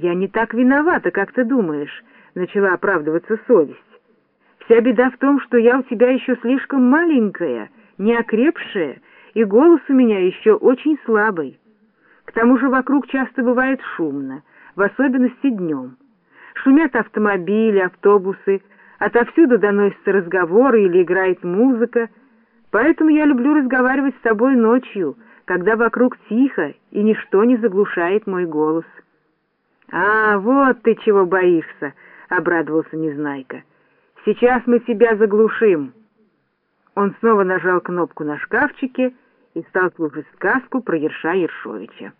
«Я не так виновата, как ты думаешь», — начала оправдываться совесть. «Вся беда в том, что я у тебя еще слишком маленькая, неокрепшая, и голос у меня еще очень слабый. К тому же вокруг часто бывает шумно, в особенности днем. Шумят автомобили, автобусы, отовсюду доносятся разговоры или играет музыка, поэтому я люблю разговаривать с тобой ночью, когда вокруг тихо и ничто не заглушает мой голос». «А, вот ты чего боишься!» — обрадовался Незнайка. «Сейчас мы тебя заглушим!» Он снова нажал кнопку на шкафчике и стал слушать сказку про Ерша Ершовича.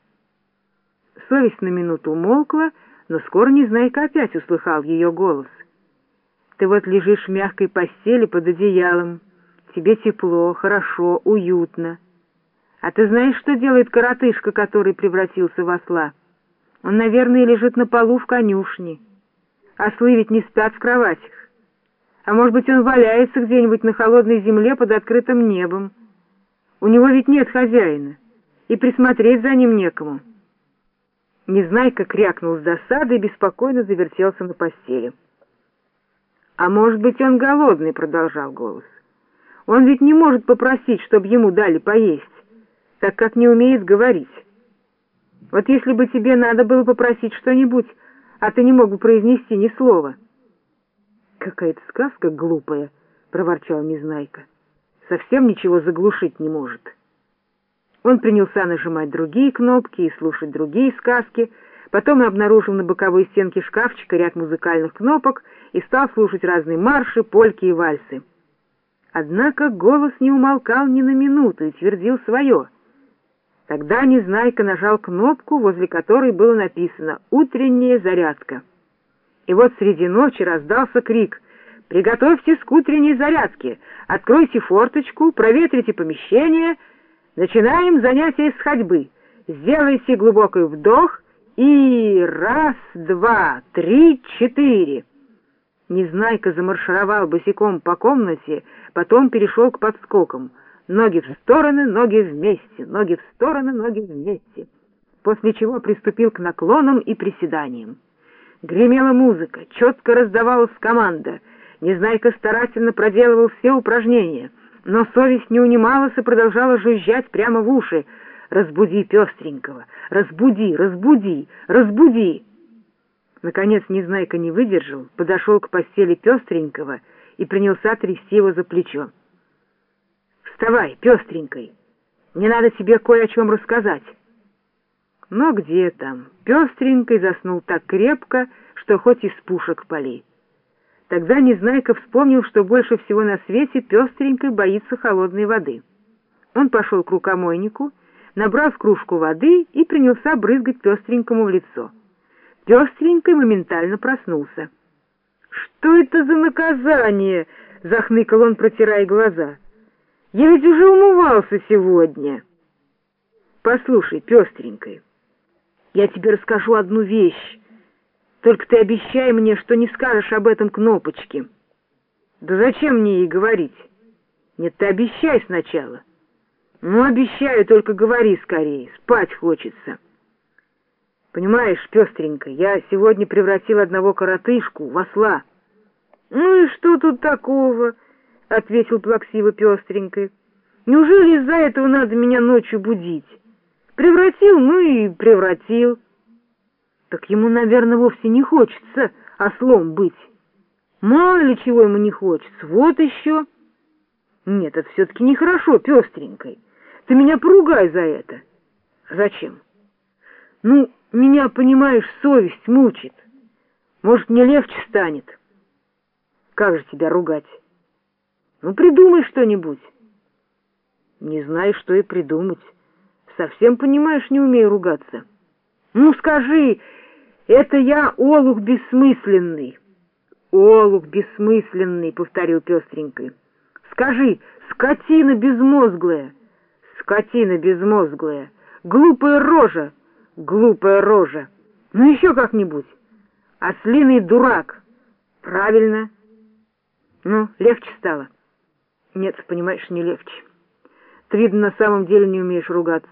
Совесть на минуту умолкла, но скоро Незнайка опять услыхал ее голос. «Ты вот лежишь в мягкой постели под одеялом. Тебе тепло, хорошо, уютно. А ты знаешь, что делает коротышка, который превратился в осла?» Он, наверное, лежит на полу в конюшне. Ослы ведь не спят в кроватях. А может быть, он валяется где-нибудь на холодной земле под открытым небом. У него ведь нет хозяина, и присмотреть за ним некому. Незнайка крякнул с досады и беспокойно завертелся на постели. «А может быть, он голодный?» — продолжал голос. «Он ведь не может попросить, чтобы ему дали поесть, так как не умеет говорить». Вот если бы тебе надо было попросить что-нибудь, а ты не мог бы произнести ни слова. Какая-то сказка глупая, проворчал Незнайка. Совсем ничего заглушить не может. Он принялся нажимать другие кнопки и слушать другие сказки, потом обнаружил на боковой стенке шкафчика ряд музыкальных кнопок и стал слушать разные марши, польки и вальсы. Однако голос не умолкал ни на минуту и твердил свое — Тогда Незнайка нажал кнопку, возле которой было написано «Утренняя зарядка». И вот среди ночи раздался крик «Приготовьтесь к утренней зарядке! Откройте форточку, проветрите помещение! Начинаем занятие с ходьбы! Сделайте глубокий вдох и раз, два, три, четыре!» Незнайка замаршировал босиком по комнате, потом перешел к подскокам — Ноги в стороны, ноги вместе, ноги в стороны, ноги вместе. После чего приступил к наклонам и приседаниям. Гремела музыка, четко раздавалась команда. Незнайка старательно проделывал все упражнения, но совесть не унималась и продолжала жужжать прямо в уши. «Разбуди пестренького! Разбуди, разбуди, разбуди!» Наконец Незнайка не выдержал, подошел к постели пестренького и принялся трясти его за плечо. Вставай, пестренькой, мне надо тебе кое о чем рассказать. Но где там? Пестренькой заснул так крепко, что хоть из пушек пали. Тогда Незнайка вспомнил, что больше всего на свете пестренькой боится холодной воды. Он пошел к рукомойнику, набрал в кружку воды и принялся брызгать пестренькому в лицо. Пестренькой моментально проснулся. «Что это за наказание?» — захныкал он, протирая глаза. Я ведь уже умывался сегодня. Послушай, пестренькой, я тебе расскажу одну вещь. Только ты обещай мне, что не скажешь об этом кнопочке. Да зачем мне ей говорить? Нет, ты обещай сначала. Ну, обещаю, только говори скорее, спать хочется. Понимаешь, пестренько, я сегодня превратил одного коротышку в осла. Ну и что тут такого? — ответил плаксиво пестренькой. «Неужели из-за этого надо меня ночью будить? Превратил, ну и превратил». «Так ему, наверное, вовсе не хочется ослом быть. Мало ли чего ему не хочется, вот еще». «Нет, это все-таки нехорошо, пестренькой. Ты меня поругай за это». «Зачем?» «Ну, меня, понимаешь, совесть мучит. Может, мне легче станет». «Как же тебя ругать?» Ну, придумай что-нибудь. Не знаю, что и придумать. Совсем, понимаешь, не умею ругаться. Ну, скажи, это я олух бессмысленный. Олух бессмысленный, повторил пестренькой. Скажи, скотина безмозглая. Скотина безмозглая. Глупая рожа. Глупая рожа. Ну, еще как-нибудь. Ослиный дурак. Правильно. Ну, легче стало. Нет, понимаешь, не легче. Ты, видно, на самом деле не умеешь ругаться.